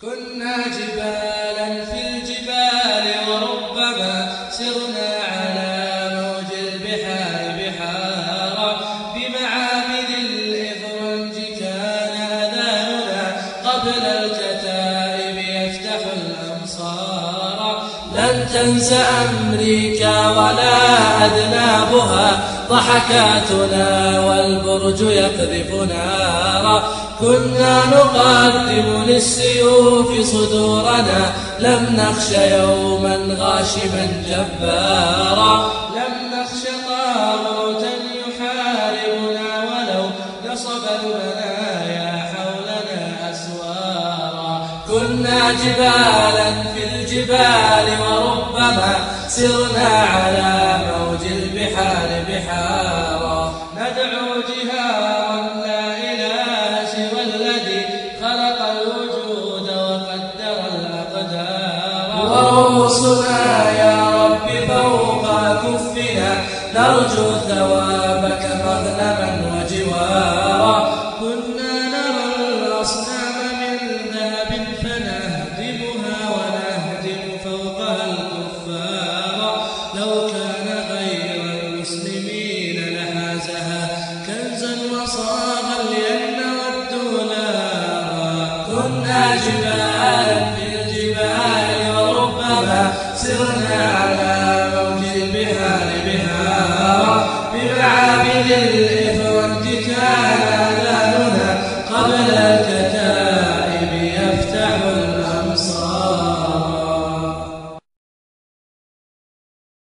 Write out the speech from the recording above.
كنا جبالا في الجبال وربما سرنا على موج البحار بحارا بمعابد الإفرنج كان أذاننا قبل الكتائب يفتح الأمصار. لن تنس أمريكا ولا أذنابها ضحكاتنا والبرج يقذف كنا نقدم للسيوف صدورنا. لم نخش يوما غاشما جبارا. لم نخش طاغوتا يحاربنا ولو نصب المنايا حولنا أسوارا. كنا جبالا في الجبال وربما سرنا على موج البحار بحار ورؤوسنا يا رب فوق كفنا. نرجو ثوابك مظلما وجوارا كنا نرى الأصنام من ذهب فنهدمها ونهدم فوقها الكفار. لو كان غير المسلمين لحازها كنزا وصاغا لأن ودوا نارا. كنا جبالا سرنا على موج بها لبهارا بمعابد